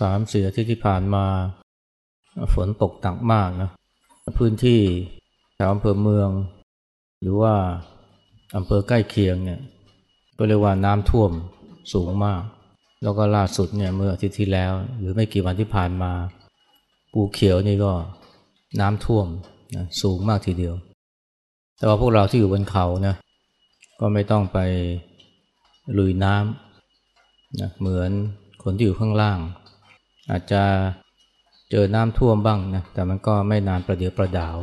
สามสี่อาทิตย์ที่ผ่านมา ฝนตกหนักมากนะพื้นที่แถวอำเภอเมือง หรือว่าอำเภอใกล้เคียงเนี่ยก็เรียกว่าน้ำท่วมสูงมาก แล้วก็ล่าสุดเนี่ยเมื่ออาทิตย์ที่แล้ว หรือไม่กี่วันที่ผ่านมาปูเขียวนี่ก็น้ำท่วมนะสูงมากทีเดียว แต่ว่าพวกเราที่อยู่บนเขานะก็ไม่ต้องไปลุยน้ำนะเหมือนคนที่อยู่ข้างล่าง อาจจะเจอน้ำท่วมบ้างนะแต่มันก็ไม่นานประเดี๋ยวประดาว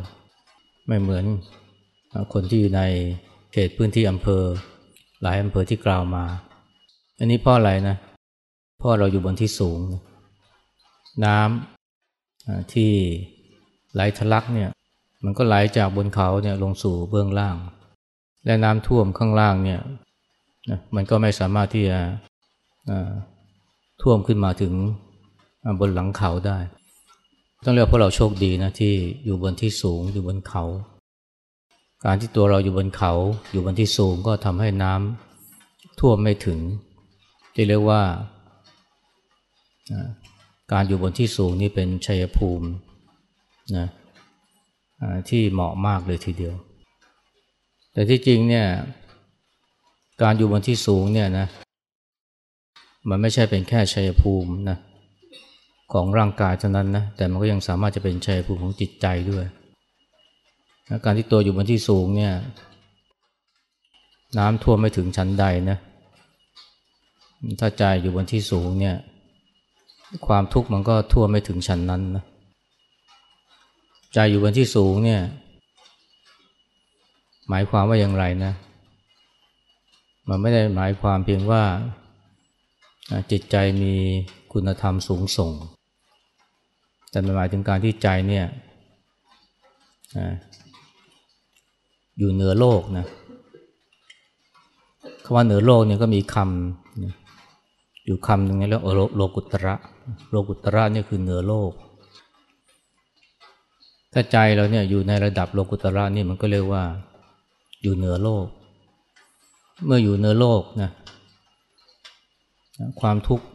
ไม่เหมือนคนที่อยู่ในเขตพื้นที่อำเภอ หลายอำเภอที่กล่าวมา อันนี้เพราะอะไรนะเพราะเราอยู่บนที่สูง น้ำที่ไหลทะลักเนี่ยมันก็ไหลจากบนเขาเนี่ยลงสู่เบื้องล่าง และน้ำท่วมข้างล่างเนี่ยมันก็ไม่สามารถที่จะท่วมขึ้นมาถึง บนหลังเขาได้ ต้องเรียกพวกเราโชคดีนะที่อยู่บนที่สูงอยู่บนเขา การที่ตัวเราอยู่บนเขาอยู่บนที่สูงก็ทำให้น้ำท่วมไม่ถึงที่เรียกว่าการอยู่บนที่สูงนี่เป็นชัยภูมินะที่เหมาะมากเลยทีเดียว แต่ที่จริงเนี่ยการอยู่บนที่สูงเนี่ยนะมันไม่ใช่เป็นแค่ชัยภูมินะ ของร่างกายเท่านั้นนะแต่มันก็ยังสามารถจะเป็นชัยภูมิของจิตใจด้วยการที่ตัวอยู่บนที่สูงเนี่ย น้ำท่วมไม่ถึงชั้นใดนะถ้าใจอยู่บนที่สูงเนี่ย ความทุกข์มันก็ท่วมไม่ถึงชั้นนั้นนะใจอยู่บนที่สูงเนี่ย หมายความว่าอย่างไรนะ มันไม่ได้หมายความเพียงว่าจิตใจมีคุณธรรมสูงส่ง แต่หมายถึงการที่ใจเนี่ยอยู่เหนือโลกนะคำว่าเหนือโลกเนี่ยก็มีคำอยู่คำหนึ่งแล้วโลกุตระ โลกุตระเนี่ยคือเหนือโลก ถ้าใจเราเนี่ยอยู่ในระดับโลกุตระนี่มันก็เรียกว่าอยู่เหนือโลก เมื่ออยู่เหนือโลกนะความทุกข์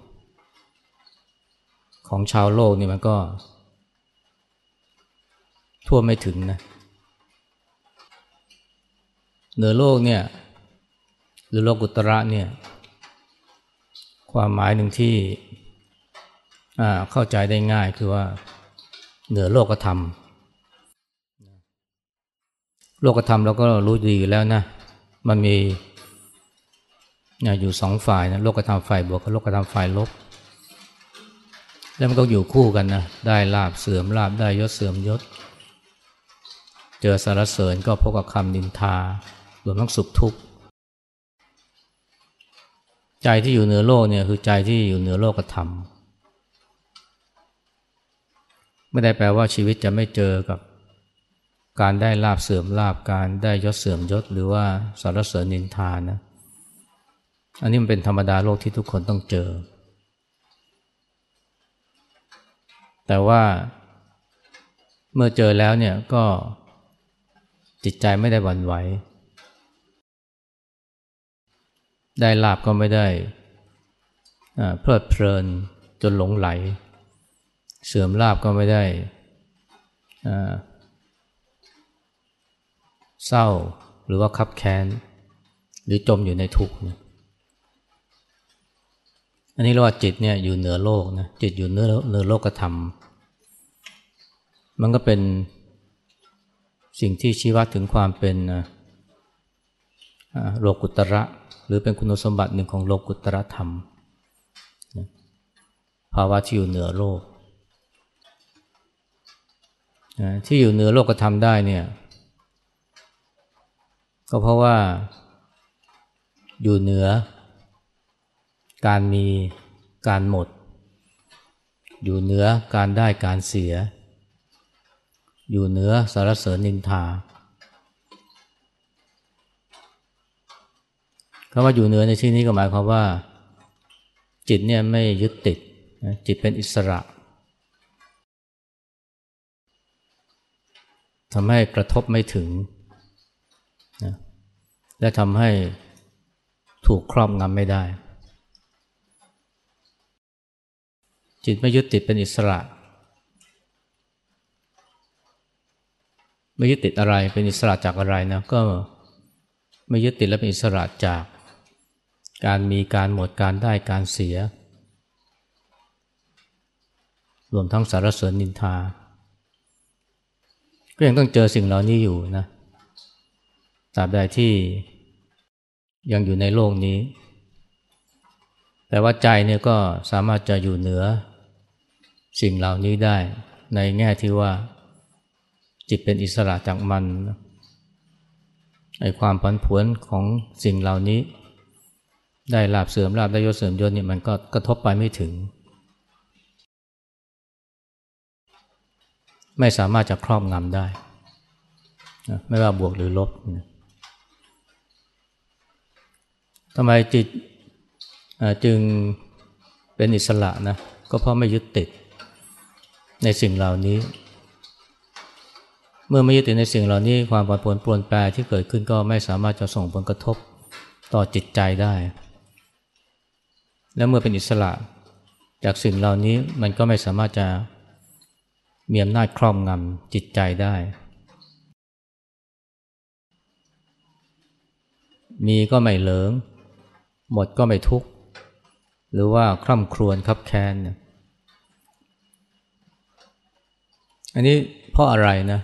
ของชาวโลกนี่มันก็ ทั่วไม่ถึงนะเหนือโลกเนี่ย หรือโลกุตระเนี่ย ความหมายหนึ่งที่เข้าใจได้ง่ายคือว่า เหนือโลกธรรม โลกธรรมเราก็รู้ดีแล้วนะ มันมีอยู่สองฝ่ายนะโลกธรรมฝ่ายบวกกับโลกธรรมฝ่ายลบ แล้วมันก็อยู่คู่กันนะ ได้ลาบเสื่อมลาบได้ยศเสื่อมยศ เจอสารเสริญก็พบกับคำนินทารวมทั้งสุขทุกข์ ใจที่อยู่เหนือโลกเนี่ยคือใจที่อยู่เหนือโลกธรรม ไม่ได้แปลว่าชีวิตจะไม่เจอกับการได้ลาบเสื่อมลาบการได้ยศเสื่อมยศ หรือว่าสารเสริญนินทานะ อันนี้มันเป็นธรรมดาโลกที่ทุกคนต้องเจอ แต่ว่าเมื่อเจอแล้วเนี่ยก็จิตใจไม่ได้หวั่นไหว ได้ลาบก็ไม่ได้เพลิดเพลินจนหลงไหล เสื่อมลาบก็ไม่ได้เศร้าหรือว่าคับแค้น หรือจมอยู่ในทุกข์อันนี้เรียกว่าจิตเนี่ยอยู่เหนือโลกนะจิตอยู่เหนือเหนือโลกธรรม มันก็เป็นสิ่งที่ชี้วัดถึงความเป็นโลกุตระ หรือเป็นคุณสมบัติหนึ่งของโลกุตระธรรม ภาวะที่อยู่เหนือโลก ที่อยู่เหนือโลกธรรมได้เนี่ยก็เพราะว่าอยู่เหนือ การมีการหมด อยู่เหนือการได้การเสีย อยู่เหนือสารเสริญนินทาคำว่าอยู่เหนือในที่นี้ก็หมายความว่า จิตเนี่ยไม่ยึดติดจิตเป็นอิสระทำให้กระทบไม่ถึงนะและทำให้ถูกครอบงำไม่ได้ จิตไม่ยึดติดเป็นอิสระ ไม่ยึดติดอะไรเป็นอิสระจากอะไรนะก็ไม่ยึดติดและเป็นอิสระจากการมีการหมดการได้การเสีย รวมทั้งสารเสริญนินทา ก็ยังต้องเจอสิ่งเหล่านี้อยู่นะตราบใดที่ยังอยู่ในโลกนี้ แต่ว่าใจเนี่ยก็สามารถจะอยู่เหนือสิ่งเหล่านี้ได้ในแง่ที่ว่า จิตเป็นอิสระจากมันไอความผันผวนของสิ่งเหล่านี้ ได้ลาบเสื่อมลาบได้ยศเสื่อมยศนี่มันก็กระทบไปไม่ถึง ไม่สามารถจะครอบงำได้ ไม่ว่าบวกหรือลบทำไมจิตจึงเป็นอิสระนะก็เพราะไม่ยึดติดในสิ่งเหล่านี้ เมื่อไม่ยึดติดในสิ่งเหล่านี้ความผันผวนปรวนแปรที่เกิดขึ้นก็ไม่สามารถจะส่งผลกระทบต่อจิตใจได้ และเมื่อเป็นอิสระจากสิ่งเหล่านี้มันก็ไม่สามารถจะมีอำนาจครอบงำจิตใจได้ มีก็ไม่เหลิง หมดก็ไม่ทุกข์ หรือว่าคร่ำครวญคับแค้นเนี่ยอันนี้เพราะอะไรนะ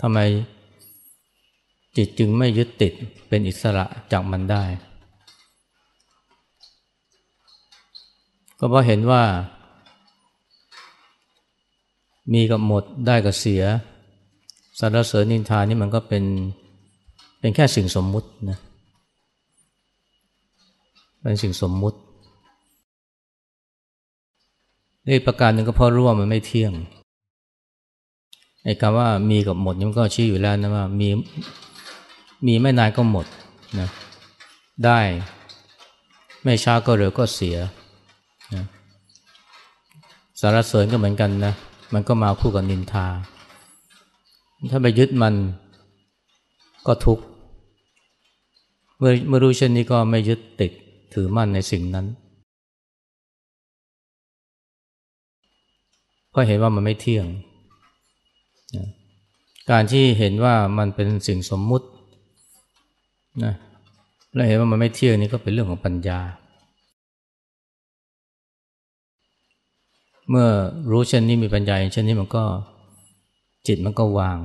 ทำไมจิตจึงไม่ยึดติดเป็นอิสระจากมันได้ ก็เพราะเห็นว่า มีกับหมดได้กับเสียสารเสริญนินทานี่มันก็เป็นเป็นแค่สิ่งสมมุตินะเป็นสิ่งสมมุตินี่ประการหนึ่งก็เพราะรู้ว่ามันไม่เที่ยง ไอ้คำว่ามีกับหมดนี่มันก็ชี้อยู่แล้วนะว่ามีมีไม่นานก็หมดนะได้ไม่ช้าก็เร็วก็เสียนะสารเสริญก็เหมือนกันนะมันก็มาคู่กับนินทา ถ้าไปยึดมันก็ทุกข์เมื่อเมื่อรู้เช่นนี้ก็ไม่ยึดติดถือมั่นในสิ่งนั้นเพราะเห็นว่ามันไม่เที่ยง การที่เห็นว่ามันเป็นสิ่งสมมุตินะและเห็นว่ามันไม่เที่ยงนี่ก็เป็นเรื่องของปัญญา เมื่อรู้เช่นนี้มีปัญญาอย่างเช่นนี้มันก็จิตมันก็วาง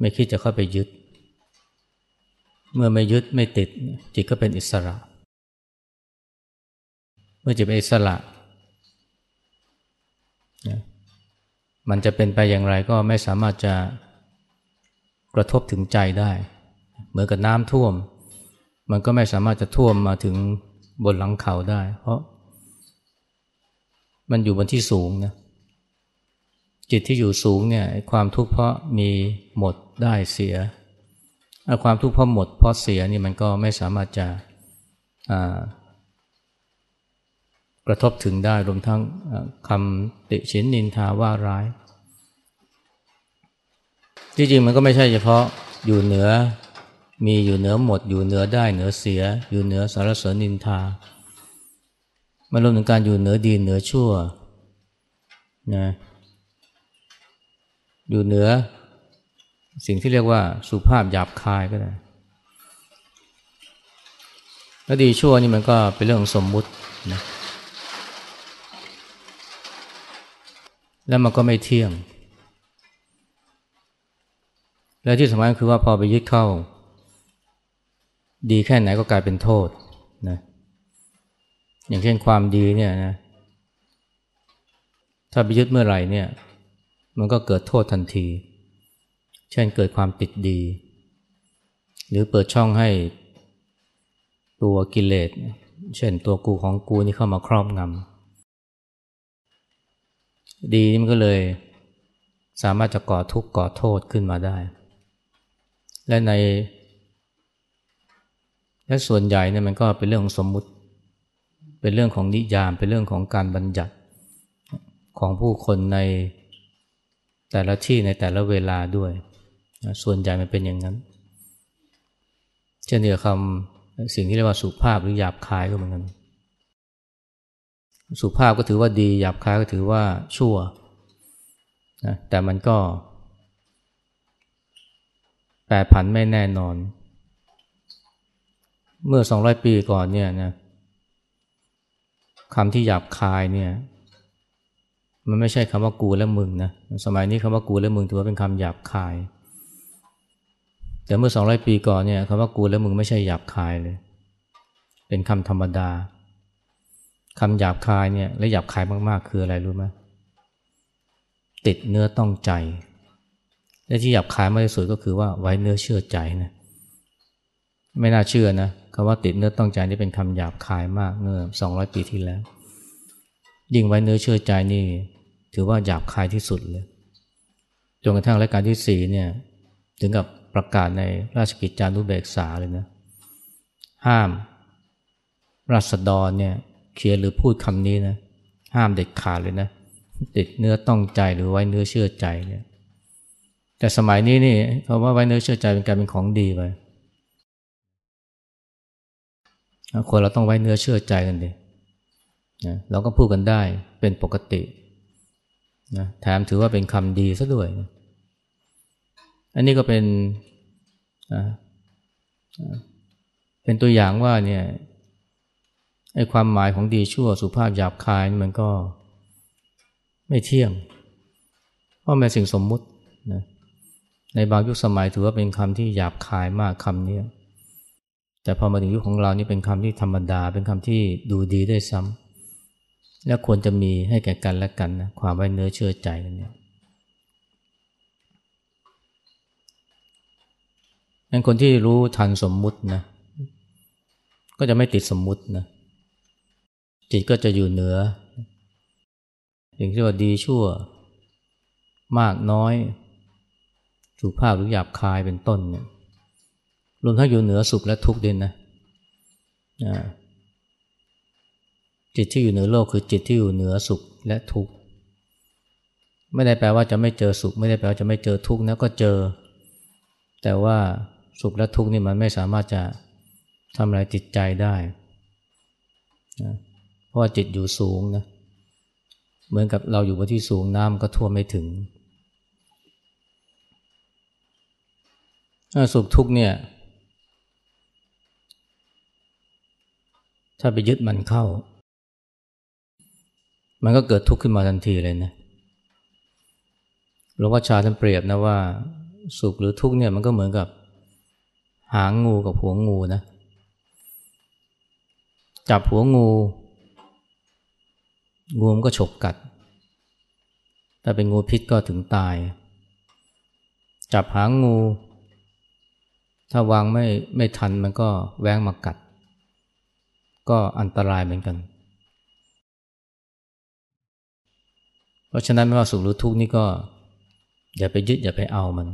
ไม่คิดจะเข้าไปยึด เมื่อไม่ยึดไม่ติด จิตก็เป็นอิสระ เมื่อจิตเป็นอิสระ มันจะเป็นไปอย่างไรก็ไม่สามารถจะกระทบถึงใจได้ เหมือนกับน้ำท่วม มันก็ไม่สามารถจะท่วมมาถึงบนหลังเขาได้ เพราะ มันอยู่บนที่สูงนะจิตที่อยู่สูงเนี่ยความทุกข์เพราะมีหมดได้เสียความทุกข์เพราะหมดเพราะเสียนี่มันก็ไม่สามารถจะกระทบถึงได้รวมทั้งคำติฉินนินทาว่าร้าย ที่จริงมันก็ไม่ใช่เฉพาะอยู่เหนือ มีอยู่เหนือหมด อยู่เหนือได้เหนือเสีย อยู่เหนือสารเสนินทา มันรวมถึงการอยู่เหนือดีเหนือชั่วนะอยู่เหนือสิ่งที่เรียกว่าสุภาพหยาบคายก็ได้แล้วดีชั่วนี่มันก็เป็นเรื่องของสมมุตินะแล้วมันก็ไม่เที่ยง และที่สำคัญคือว่าพอไปยึดเข้า ดีแค่ไหนก็กลายเป็นโทษนะอย่างเช่นความดีเนี่ยนะถ้าไปยึดเมื่อไหร่เนี่ย มันก็เกิดโทษทันที เช่นเกิดความติดดี หรือเปิดช่องให้ตัวกิเลส เช่นตัวกูของกูนี่เข้ามาครอบงำดีนี่มันก็เลยสามารถจะก่อทุกข์ก่อโทษขึ้นมาได้ และใน และส่วนใหญ่เนี่ยมันก็เป็นเรื่องของสมมุติ เป็นเรื่องของนิยาม เป็นเรื่องของการบัญญัติของผู้คนในแต่ละที่ในแต่ละเวลาด้วย ส่วนใหญ่มันเป็นอย่างนั้น เช่นเดียวคำสิ่งที่เรียกว่าสุภาพหรือหยาบคายก็เหมือนกันสุภาพก็ถือว่าดี หยาบคายก็ถือว่าชั่วนะแต่มันก็ แปรผันไม่แน่นอน เมื่อสองร้อยปีก่อนเนี่ยนะคำที่หยาบคายเนี่ย มันไม่ใช่คำว่ากูและมึงนะ สมัยนี้คำว่ากูและมึงถือว่าเป็นคำหยาบคาย แต่เมื่อสองร้อยปีก่อนเนี่ยคำว่ากูและมึงไม่ใช่หยาบคายเลย เป็นคำธรรมดาคำหยาบคายเนี่ยและหยาบคายมากๆ คืออะไรรู้ไหมติดเนื้อต้องใจ และที่หยาบคายมากที่สุดก็คือว่าไว้เนื้อเชื่อใจนะไม่น่าเชื่อนะคำว่าติดเนื้อต้องใจนี่เป็นคำหยาบคายมากเมื่อสองร้อยปีที่แล้ว ยิ่งไว้เนื้อเชื่อใจนี่ ถือว่าหยาบคายที่สุดเลยจนกระทั่งรายการที่สี่เนี่ย ถึงกับประกาศในราชกิจจานุเบกษาเลยนะ ห้ามรัษฎรเนี่ยเขียนหรือพูดคำนี้นะ ห้ามเด็ดขาดเลยนะ ติดเนื้อต้องใจหรือไว้เนื้อเชื่อใจเนี่ย แต่สมัยนี้นี่เขาว่าไว้เนื้อเชื่อใจเป็นการเป็นของดีไปคนเราต้องไว้เนื้อเชื่อใจกันดินะเราก็พูดกันได้เป็นปกตินะแถมถือว่าเป็นคำดีซะด้วยนะอันนี้ก็เป็นเป็นตัวอย่างว่าเนี่ยไอ้ความหมายของดีชั่วสุภาพหยาบคายมันก็ไม่เที่ยง เพราะมันสิ่งสมมุติ ในบางยุคสมัยถือว่าเป็นคำที่หยาบคายมากคำนี้แต่พอมาถึงยุคของเรานี่เป็นคำที่ธรรมดา เป็นคำที่ดูดีได้ซ้ำและควรจะมีให้แก่กันและกันนะความไว้เนื้อเชื่อใจกันเนี่ยงั้นคนที่รู้ทันสมมุตินะก็จะไม่ติดสมมุตินะจิตก็จะอยู่เหนืออย่างที่ว่าดีชั่ว มากน้อย สุภาพหรือหยาบคายเป็นต้นเนี่ยรวมทั้งอยู่เหนือสุขและทุกข์ด้วยนะจิตที่อยู่เหนือโลกคือจิตที่อยู่เหนือสุขและทุกข์ไม่ได้แปลว่าจะไม่เจอสุข ไม่ได้แปลว่าจะไม่เจอทุกข์นะก็เจอ แต่ว่าสุขและทุกข์นี่มันไม่สามารถจะทำอะไรจิตใจได้นะเพราะว่าจิตอยู่สูงนะเหมือนกับเราอยู่บนที่สูงน้ำก็ท่วมไม่ถึง สุขทุกเนี่ย ถ้าไปยึดมันเข้า มันก็เกิดทุกข์ขึ้นมาทันทีเลยนะหลวงพ่อชาท่านเปรียบนะว่า สุขหรือทุกข์เนี่ยมันก็เหมือนกับ หางงูกับหัวงูนะ จับหัวงู งูมันก็ฉกกัด ถ้าเป็นงูพิษก็ถึงตาย จับหางงู ถ้าวางไม่ไม่ทันมันก็แว้งมากัด ก็อันตรายเหมือนกัน เพราะฉะนั้นไม่ว่าสุขหรือทุกข์นี่ก็ อย่าไปยึดอย่าไปเอามัน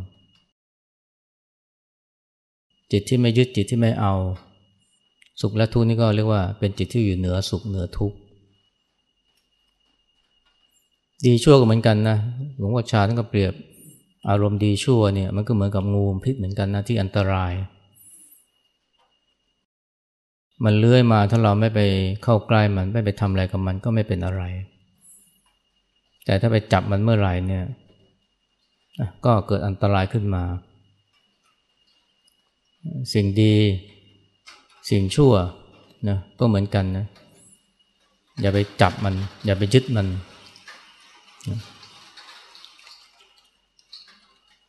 จิตที่ไม่ยึดจิตที่ไม่เอา สุขและทุกข์นี่ก็เรียกว่าเป็นจิตที่อยู่เหนือสุขเหนือทุกข์ดีชั่วก็เหมือนกันนะหลวงพ่อชาท่านก็เปรียบ อารมณ์ดีชั่วเนี่ยมันก็เหมือนกับงูพิษเหมือนกันนะที่อันตราย มันเลื้อยมาถ้าเราไม่ไปเข้าใกล้มันไม่ไปทำอะไรกับมันก็ไม่เป็นอะไร แต่ถ้าไปจับมันเมื่อไหร่เนี่ยก็เกิดอันตรายขึ้นมา สิ่งดีสิ่งชั่วนะก็เหมือนกันนะอย่าไปจับมัน อย่าไปยึดมัน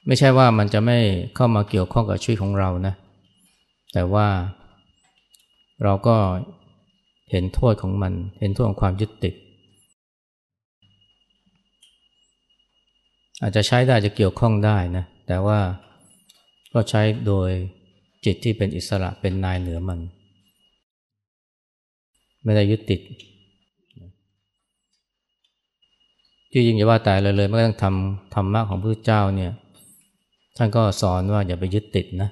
ไม่ใช่ว่ามันจะไม่เข้ามาเกี่ยวข้องกับชีวิตของเรานะ แต่ว่าเราก็เห็นโทษของมัน เห็นโทษของความยึดติด อาจจะใช้ได้จะเกี่ยวข้องได้นะ แต่ว่าก็ใช้โดยจิตที่เป็นอิสระเป็นนายเหนือมัน ไม่ได้ยึดติดที่จริงอย่าว่าแต่เลยเลยไม่ต้องทำธรรมะของพระเจ้าเนี่ย ท่านก็สอนว่าอย่าไปยึดติดนะ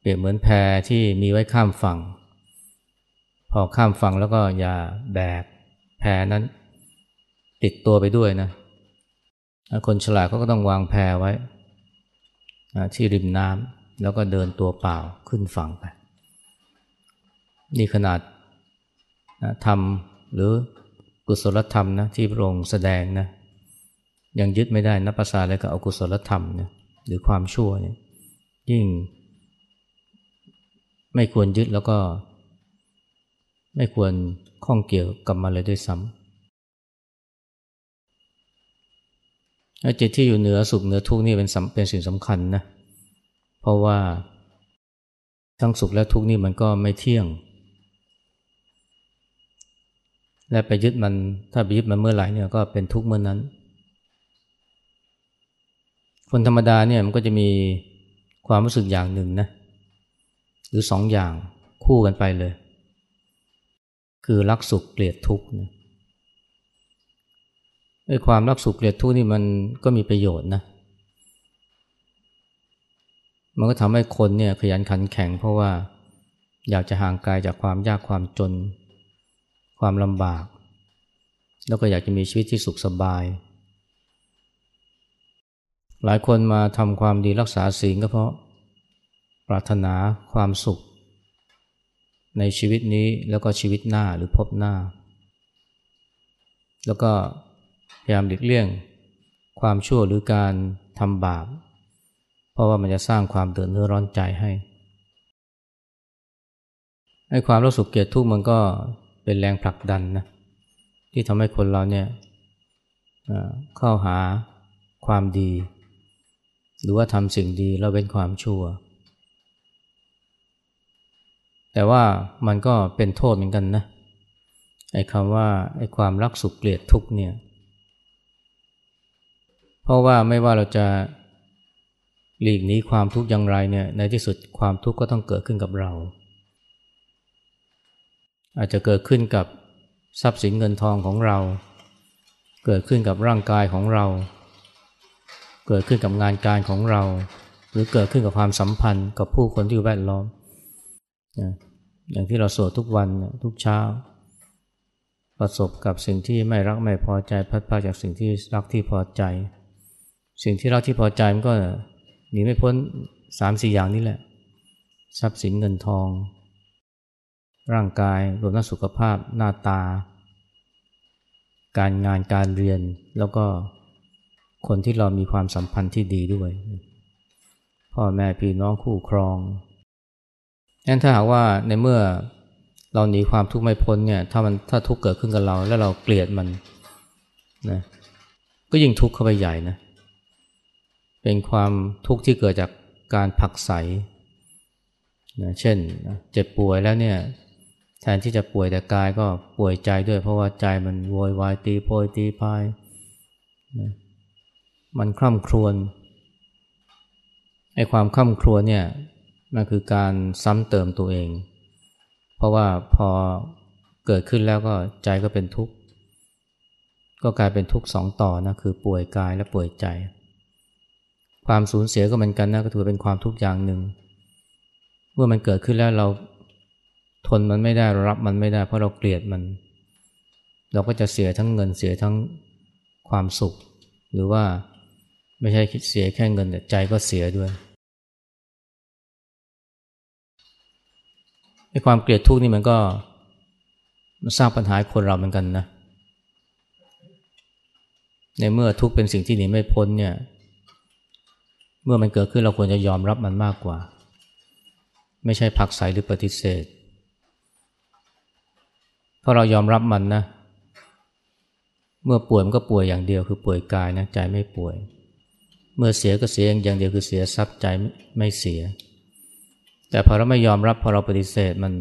เปรียบเหมือนแพที่มีไว้ข้ามฝั่ง พอข้ามฝั่งแล้วก็อย่าแบกแพนั้น ติดตัวไปด้วยนะคนฉลาดเขาก็ต้องวางแพไว้ที่ริมน้ำแล้วก็เดินตัวเปล่าขึ้นฝั่งไป นี่ขนาดนะธรรมหรือกุศลธรรมนะที่พระองค์แสดงนะ ยังยึดไม่ได้นับภาษาอะไรกับอกุศลธรรมเนี่ยหรือความชั่วเนี่ยยิ่ง ไม่ควรยึดแล้วก็ ไม่ควรข้องเกี่ยวกับมันเลยด้วยซ้ำจิตที่อยู่เหนือสุขเหนือทุกข์นี่เป็นเป็นสิ่งสำคัญนะเพราะว่าทั้งสุขและทุกข์นี่มันก็ไม่เที่ยง และไปยึดมันถ้าไปยึดมันเมื่อไหร่เนี่ยก็เป็นทุกข์เมื่อนนั้น คนธรรมดาเนี่ยมันก็จะมีความรู้สึกอย่างหนึ่งนะหรือสองอย่างคู่กันไปเลย คือรักสุขเกลียดทุกข์นะไอ้ความรักสุขเกลียดทุกข์นี่มันก็มีประโยชน์นะ มันก็ทำให้คนเนี่ยขยันขันแข็งเพราะว่าอยากจะห่างไกลจากความยากความจน ความลำบาก แล้วก็อยากจะมีชีวิตที่สุขสบาย หลายคนมาทำความดีรักษาศีลก็เพราะ ปรารถนาความสุข ในชีวิตนี้แล้วก็ชีวิตหน้าหรือพบหน้า แล้วก็พยายามหลีกเลี่ยงความชั่วหรือการทำบาป เพราะว่ามันจะสร้างความเดือดเนื้อร้อนใจให้ไอ้ความรู้สึกเกลียดทุกข์มันก็เป็นแรงผลักดันนะที่ทำให้คนเราเนี่ยเข้าหาความดี หรือว่าทำสิ่งดีแล้วเป็นความชั่ว แต่ว่ามันก็เป็นโทษเหมือนกันนะไอ้คำว่าไอ้ความรักสุขเกลียดทุกเนี่ย เพราะว่าไม่ว่าเราจะหลีกหนีความทุกข์อย่างไรเนี่ยในที่สุดความทุกข์ก็ต้องเกิดขึ้นกับเรา อาจจะเกิดขึ้นกับทรัพย์สินเงินทองของเรา เกิดขึ้นกับร่างกายของเรา เกิดขึ้นกับงานการของเรา หรือเกิดขึ้นกับความสัมพันธ์กับผู้คนที่อยู่แวดล้อมอย่างที่เราสวดทุกวันทุกเช้า ประสบกับสิ่งที่ไม่รักไม่พอใจพัดพาจากสิ่งที่รักที่พอใจ สิ่งที่รักที่พอใจมันก็หนีไม่พ้นสามสี่อย่างนี้แหละ ทรัพย์สินเงินทอง ร่างกายรวมทั้งสุขภาพหน้าตา การงานการเรียนแล้วก็ คนที่เรามีความสัมพันธ์ที่ดีด้วย พ่อแม่พี่น้องคู่ครองงั้นถ้าหากว่าในเมื่อเราหนีความทุกข์ไม่พ้นเนี่ย ถ้ามันถ้าทุกข์เกิดขึ้นกับเรา แล้วเราเกลียดมันนะก็ยิ่งทุกข์เข้าไปใหญ่นะ เป็นความทุกข์ที่เกิดจากการผักใสนะเช่นเจ็บป่วยแล้วเนี่ยแทนที่จะป่วยแต่กายก็ป่วยใจด้วย เพราะว่าใจมันโวยวายตีโพยตีพายนะ มันคร่ำครวญไอ้ความคร่ำครวญเนี่ยมันคือการซ้ำเติมตัวเอง เพราะว่าพอเกิดขึ้นแล้วก็ใจก็เป็นทุกข์ ก็กลายเป็นทุกข์สองต่อนะคือป่วยกายและป่วยใจ ความสูญเสียก็เหมือนกันนะก็ถือเป็นความทุกข์อย่างหนึ่ง เมื่อมันเกิดขึ้นแล้วเราทนมันไม่ได้รับมันไม่ได้ เพราะเราเกลียดมัน เราก็จะเสียทั้งเงินเสียทั้งความสุข หรือว่า ไม่ใช่เสียแค่เงินแต่ใจก็เสียด้วยไอ้ความเกลียดทุกข์นี่มันก็สร้างปัญหาคนเราเหมือนกันนะ ในเมื่อทุกข์เป็นสิ่งที่หนีไม่พ้นเนี่ย เมื่อมันเกิดขึ้นเราควรจะยอมรับมันมากกว่า ไม่ใช่ผักใสหรือปฏิเสธเพราะเรายอมรับมันนะ เมื่อป่วยมันก็ป่วยอย่างเดียวคือป่วยกายนะใจไม่ป่วย เมื่อเสียก็เสียอย่างเดียวคือเสียทรัพย์ใจไม่เสีย แต่พอเราไม่ยอมรับพอเราปฏิเสธมัน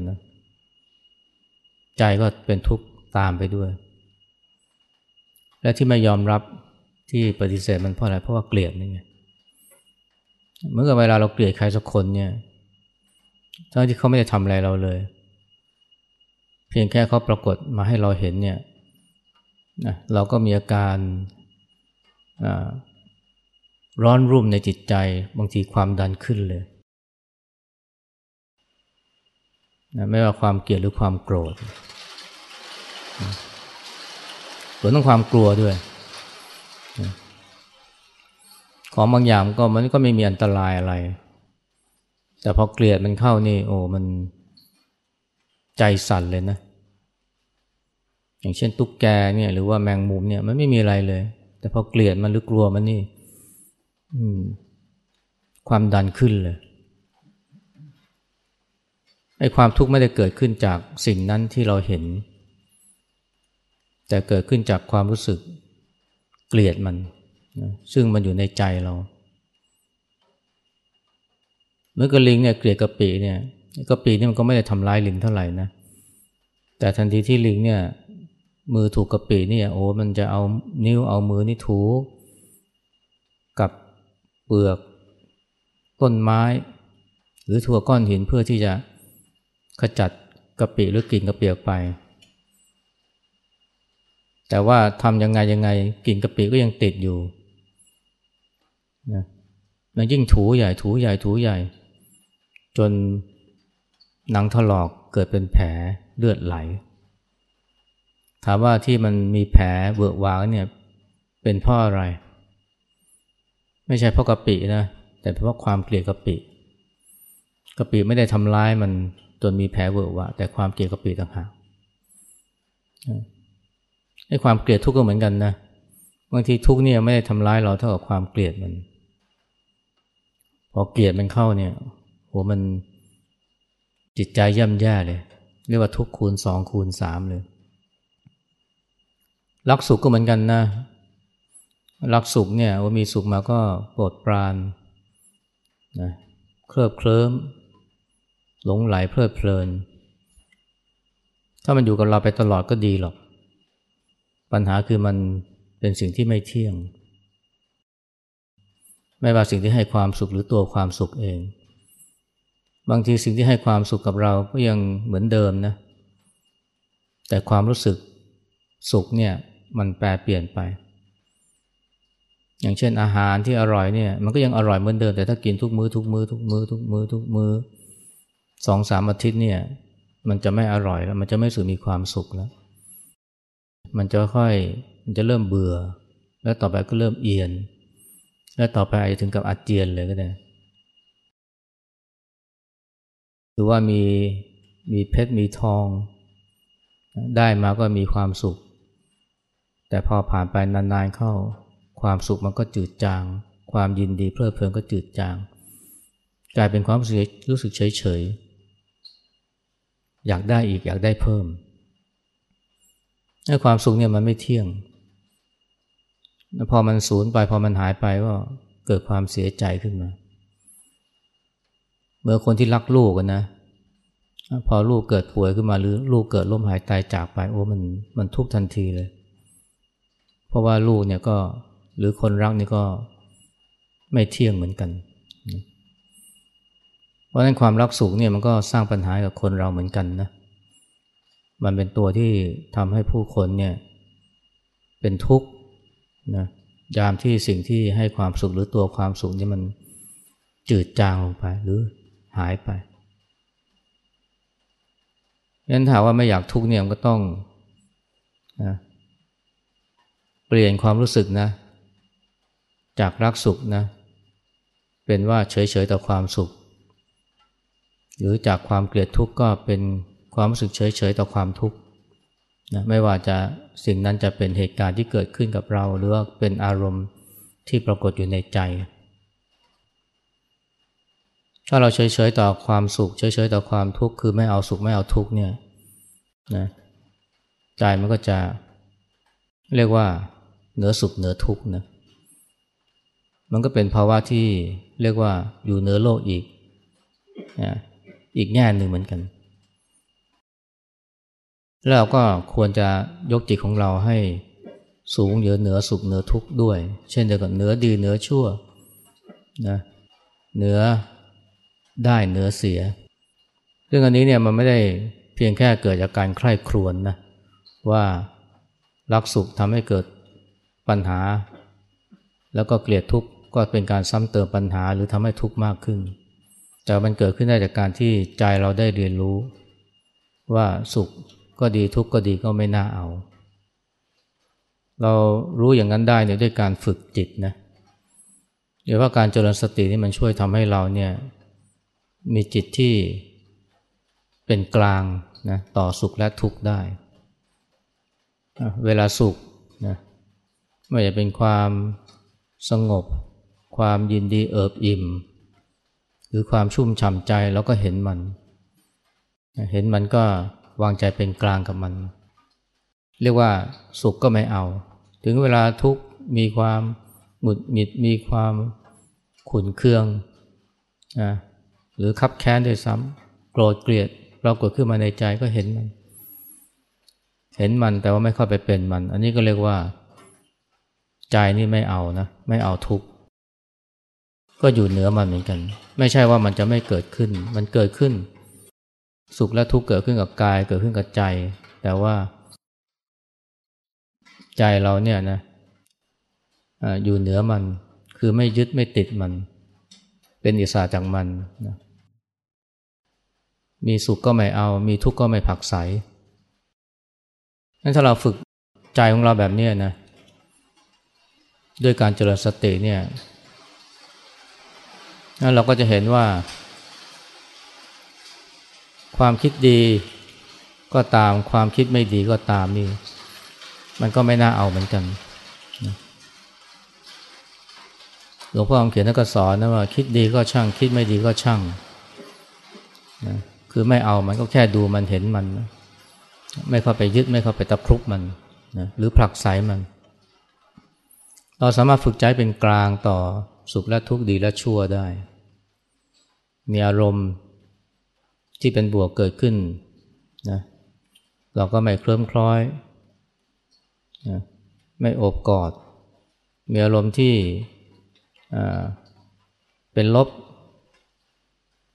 ใจก็เป็นทุกข์ตามไปด้วย และที่ไม่ยอมรับที่ปฏิเสธมันเพราะอะไรเพราะว่าเกลียดนี่ไงเมื่อเวลาเราเกลียดใครสักคนเนี่ยทั้งที่เขาไม่ได้ทำอะไรเราเลย เพียงแค่เขาปรากฏมาให้เราเห็นเนี่ยนะเราก็มีอาการ ร้อนรุ่มในจิตใจบางทีความดันขึ้นเลยนะไม่ว่าความเกลียดหรือความโกรธรวมทั้งความกลัวด้วยนะของบางอย่างก็มันก็ไม่มีอันตรายอะไร แต่พอเกลียดมันเข้านี่ โอ้มันใจสั่นเลยนะ อย่างเช่นตุ๊กแกเนี่ยหรือว่าแมงมุมเนี่ยมันไม่มีอะไรเลย แต่พอเกลียดมันหรือกลัวมันนี่ ความดันขึ้นเลยไอ้ความทุกข์ไม่ได้เกิดขึ้นจากสิ่งนั้นที่เราเห็น แต่เกิดขึ้นจากความรู้สึกเกลียดมันนะซึ่งมันอยู่ในใจเราเมื่อกลิงเนี่ยเกลียดกระปีเนี่ยกระปีนี่มันก็ไม่ได้ทำร้ายลิงเท่าไหร่นะแต่ทันทีที่ลิงเนี่ยมือถูกกระปีเนี่ยโอ้มันจะเอานิ้วเอามือนี่ถูก เปลือกต้นไม้ หรือถั่วก้อนหินเพื่อที่จะขจัดกะปิหรือกลิ่นกระเปียกไป แต่ว่าทำยังไงยังไงกลิ่นกะปิก็ยังติดอยู่นะมันยิ่งถูใหญ่ถูใหญ่ถูใหญ่ จนหนังถลอกเกิดเป็นแผลเลือดไหล ถามว่าที่มันมีแผลเบิกวางเนี่ยเป็นเพราะอะไร ไม่ใช่เพราะกะปินะแต่เพราะความเกลียดกะปิกะปิไม่ได้ทำร้ายมันจนมีแผลเวอะวะแต่ความเกลียดกะปิต่างหากไอ้ความเกลียดทุกข์ก็เหมือนกันนะบางทีทุกข์เนี่ยไม่ได้ทำร้ายเราเท่ากับความเกลียดมัน พอเกลียดมันเข้าเนี่ยหัวมันจิตใจย่ำแย่เลย เรียกว่าทุกข์คูณสองคูณสามเลยรักสุขก็เหมือนกันนะ รักสุขเนี่ยว่ามีสุขมาก็โปรดปรานนะเคลิบเคลิ้มหลงไหลเพลิดเพลิน ถ้ามันอยู่กับเราไปตลอดก็ดีหรอก ปัญหาคือมันเป็นสิ่งที่ไม่เที่ยง ไม่ว่าสิ่งที่ให้ความสุขหรือตัวความสุขเอง บางทีสิ่งที่ให้ความสุขกับเราก็ยังเหมือนเดิมนะ แต่ความรู้สึกสุขเนี่ยมันแปรเปลี่ยนไป อย่างเช่นอาหารที่อร่อยเนี่ย มันก็ยังอร่อยเหมือนเดิม แต่ถ้ากินทุกมือ้อทุกมือ้อทุกมือ้อทุกมือ้อทุกมือ้อสองสามอาทิตย์เนี่ยมันจะไม่อร่อยแล้ว มันจะไม่สูมีความสุขแล้ว มันจะค่อยมันจะเริ่มเบื่อ แล้วต่อไปก็เริ่มเอียน แล้วต่อไปอาจจะถึงกับอาเจียนเลยก็ได้หรือว่ามีมีเพชรมีทอง ได้มาก็มีความสุข แต่พอผ่านไปนานๆเข้า ความสุขมันก็จืดจาง ความยินดีเพลิดเพลินก็จืดจาง กลายเป็นความรู้สึกเฉยๆอยากได้อีกอยากได้เพิ่มให้ความสุขเนี่ยมันไม่เที่ยง พอมันสูญไปพอมันหายไปก็เกิดความเสียใจขึ้นมา เมื่อคนที่รักลูกนนะ พอลูกเกิดป่วยขึ้นมาหรือลูกเกิดล้มหายตายจากไปโอ้มันมันทุกทันทีเลย เพราะว่าลูกเนี่ยก็ หรือคนรักนี่ก็ไม่เที่ยงเหมือนกัน เพราะฉะนั้นความรักสุขเนี่ยมันก็สร้างปัญหากับคนเราเหมือนกันนะ มันเป็นตัวที่ทำให้ผู้คนเนี่ยเป็นทุกข์นะยามที่สิ่งที่ให้ความสุขหรือตัวความสุขนี่มันจืดจางลงไปหรือหายไปงั้นถามว่าไม่อยากทุกข์เนี่ยมันก็ต้องนะเปลี่ยนความรู้สึกนะ จากรักสุขนะ เป็นว่าเฉยๆต่อความสุข หรือจากความเกลียดทุกข์ก็เป็นความรู้สึกเฉยๆต่อความทุกข์นะไม่ว่าจะสิ่งนั้นจะเป็นเหตุการณ์ที่เกิดขึ้นกับเรา หรือว่าเป็นอารมณ์ที่ปรากฏอยู่ในใจ ถ้าเราเฉยๆต่อความสุขเฉยๆต่อความทุกข์คือไม่เอาสุขไม่เอาทุกข์เนี่ยนะใจมันก็จะเรียกว่าเหนือสุขเหนือทุกข์นะ มันก็เป็นภาวะที่เรียกว่าอยู่เหนือโลกอีก อีกแง่หนึ่งเหมือนกัน แล้วเราก็ควรจะยกจิตของเราให้สูงเหนือเหนือสุขเหนือทุกข์ด้วย เช่นเดียวกับเหนือดีเหนือชั่วนะเหนือได้เหนือเสีย เรื่องอันนี้เนี่ยมันไม่ได้เพียงแค่เกิดจากการใคร่ครวญนนะว่ารักสุขทำให้เกิดปัญหา แล้วก็เกลียดทุกข์ ก็เป็นการซ้ำเติมปัญหาหรือทำให้ทุกข์มากขึ้น แต่มันเกิดขึ้นได้จากการที่ใจเราได้เรียนรู้ ว่าสุขก็ดีทุกข์ก็ดีก็ไม่น่าเอา เรารู้อย่างนั้นได้เนี่ยด้วยการฝึกจิตนะเดี๋ยวว่าการเจริญสตินี่มันช่วยทำให้เราเนี่ยมีจิตที่เป็นกลางนะต่อสุขและทุกข์ได้ เวลาสุขนะไม่ว่าจะเป็นความสงบ ความยินดีเอิบอิ่ม หรือความชุ่มฉ่ำใจเราก็เห็นมัน เห็นมันก็วางใจเป็นกลางกับมัน เรียกว่าสุขก็ไม่เอา ถึงเวลาทุกมีความหงุดหงิดมีความขุนเคืองนะหรือคับแค้นด้วยซ้ำโกรธเกลียดเรากดขึ้นมาในใจก็เห็นมัน เห็นมันแต่ว่าไม่เข้าไปเป็นมัน อันนี้ก็เรียกว่า ใจนี่ไม่เอานะ ไม่เอาทุกข์ ก็อยู่เหนือมันเหมือนกัน ไม่ใช่ว่ามันจะไม่เกิดขึ้น มันเกิดขึ้น สุขและทุกข์เกิดขึ้นกับกายเกิดขึ้นกับใจ แต่ว่า ใจเราเนี่ยนะอยู่เหนือมัน คือไม่ยึดไม่ติดมัน เป็นอิสระจากมันนะมีสุขก็ไม่เอา มีทุกข์ก็ไม่ผักใสนั้นถ้าเราฝึกใจของเราแบบนี้นะ ด้วยการเจริญสติเนี่ย นั้นเราก็จะเห็นว่า ความคิดดีก็ตามความคิดไม่ดีก็ตามนี่ มันก็ไม่น่าเอาเหมือนกันหลวงพ่อคำเขียนท่านก็สอนนะว่า คิดดีก็ช่าง คิดไม่ดีก็ช่างนะคือไม่เอามันก็แค่ดูมันเห็นมัน ไม่เข้าไปยึดไม่เข้าไปตะครุบมันนะหรือผลักไสมัน เราสามารถฝึกใจเป็นกลางต่อ สุขและทุกข์ดีและชั่วได้ มีอารมณ์ที่เป็นบวกเกิดขึ้นนะเราก็ไม่เคลิ้มคล้อยนะไม่โอบกอด มีอารมณ์ที่เป็นลบ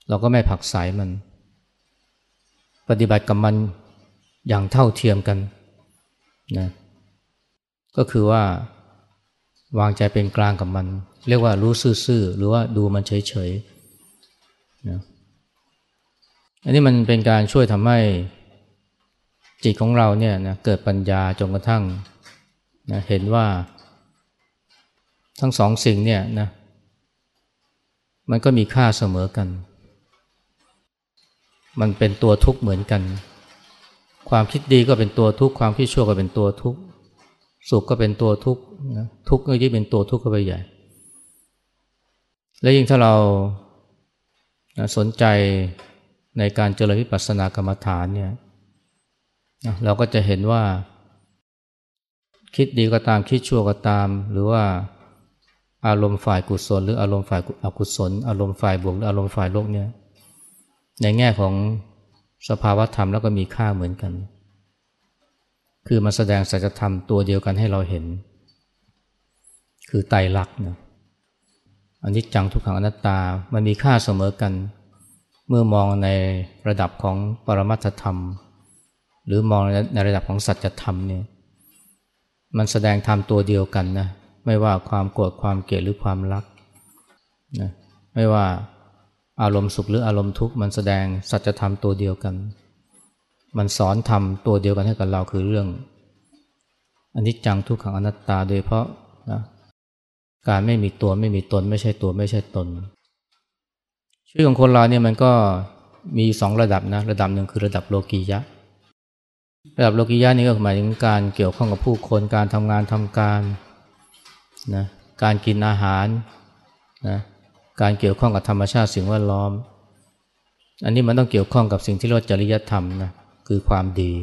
เราก็ไม่ผักใสมัน ปฏิบัติกับมันอย่างเท่าเทียมกันนะก็คือว่าวางใจเป็นกลางกับมัน เรียกว่ารู้ซื่อๆ หรือว่าดูมันเฉยๆนะอันนี้มันเป็นการช่วยทำให้จิตของเราเนี่ยนะเกิดปัญญาจนกระทั่งนะเห็นว่าทั้งสองสิ่งเนี่ยนะมันก็มีค่าเสมอกัน มันเป็นตัวทุกข์เหมือนกัน ความคิดดีก็เป็นตัวทุกข์ ความคิดชั่วก็เป็นตัวทุกข์ สุขก็เป็นตัวทุกข์นะทุกข์ก็ยิ่งเป็นตัวทุกข์ก็ไปใหญ่ และยิ่งถ้าเราสนใจในการเจริญวิปัสสนากรรมฐานเนี่ยเราก็จะเห็นว่า คิดดีก็ตามคิดชั่วก็ตาม หรือว่าอารมณ์ฝ่ายกุศล หรืออารมณ์ฝ่ายอกุศล อารมณ์ฝ่ายบวกหรืออารมณ์ฝ่ายลบเนี่ยในแง่ของสภาวธรรมแล้วก็มีค่าเหมือนกัน คือมาแสดงสัจธรรมตัวเดียวกันให้เราเห็น คือไตรลักษณ์นะ อันนี้จังทุกขังอนัตตา มันมีค่าเสมอกัน เมื่อมองในระดับของปรมัตถธรรม หรือมองในระดับของสัจธรรมเนี่ยมันแสดงธรรมตัวเดียวกันนะไม่ว่าความโกรธความเกลียดหรือความรักนะไม่ว่าอารมณ์สุขหรืออารมณ์ทุกข์มันแสดงสัจธรรมตัวเดียวกัน มันสอนธรรมตัวเดียวกันให้กับเราคือเรื่องอันนี้จังทุกขังอนัตตาโดยเพราะนะ การไม่มีตัวไม่มีตน ไม่ใช่ตัวไม่ใช่ตนชีวิตของคนเราเนี่ยมันก็มีสองระดับนะระดับหนึ่งคือระดับโลกียะ ระดับโลกียะนี่ก็หมายถึงการเกี่ยวข้องกับผู้คนการทำงานทำการนะการกินอาหารนะการเกี่ยวข้องกับธรรมชาติสิ่งแวดล้อม อันนี้มันต้องเกี่ยวข้องกับสิ่งที่เรียกจริยธรรมนะคือความดี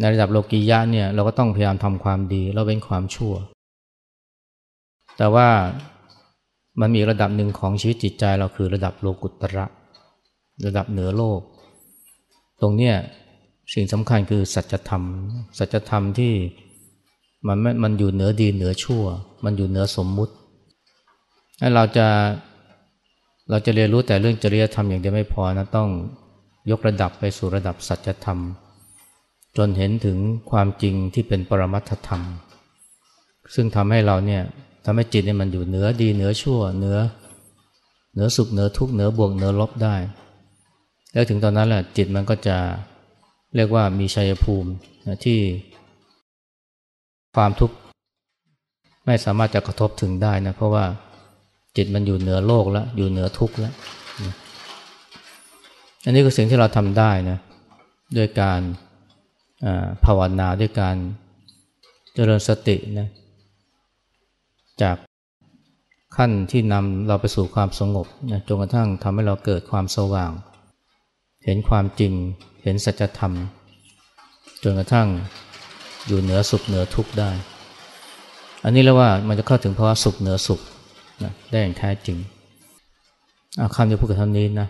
ในระดับโลกียะเนี่ยเราก็ต้องพยายามทำความดีเราเป็นความชั่ว แต่ว่ามันมีระดับหนึ่งของชีวิตจิตใจเราคือระดับโลกุตระ ระดับเหนือโลก ตรงเนี้ยสิ่งสำคัญคือสัจธรรม สัจธรรมที่มันมันอยู่เหนือดีเหนือชั่ว มันอยู่เหนือสมมุติเราจะเราจะเรียนรู้แต่เรื่องจริยธรรมอย่างเดียวไม่พอนะต้องยกระดับไปสู่ระดับสัจธรรม จนเห็นถึงความจริงที่เป็นปรมัตถธรรม ซึ่งทำให้เราเนี่ย ทำให้จิตเนี่ยมันอยู่เหนือดีเหนือชั่วเหนือเหนือสุขเหนือทุกข์เหนือบวกเหนือลบได้ แล้วถึงตอนนั้นแหละจิตมันก็จะเรียกว่ามีชัยภูมิที่ความทุกข์ไม่สามารถจะกระทบถึงได้นะเพราะว่าจิตมันอยู่เหนือโลกแล้วอยู่เหนือทุกข์แล้วอันนี้คือสิ่งที่เราทำได้นะด้วยการภาวนาด้วยการเจริญสตินะ จากขั้นที่นำเราไปสู่ความสงบนะจนกระทั่งทำให้เราเกิดความสว่าง เห็นความจริง เห็นสัจธรรม จนกระทั่งอยู่เหนือสุขเหนือทุกข์ได้ อันนี้เรียกว่ามันจะเข้าถึงภาวะสุขเหนือสุขนะได้อย่างแท้จริงคำที่พูดกับท่านนี้นะ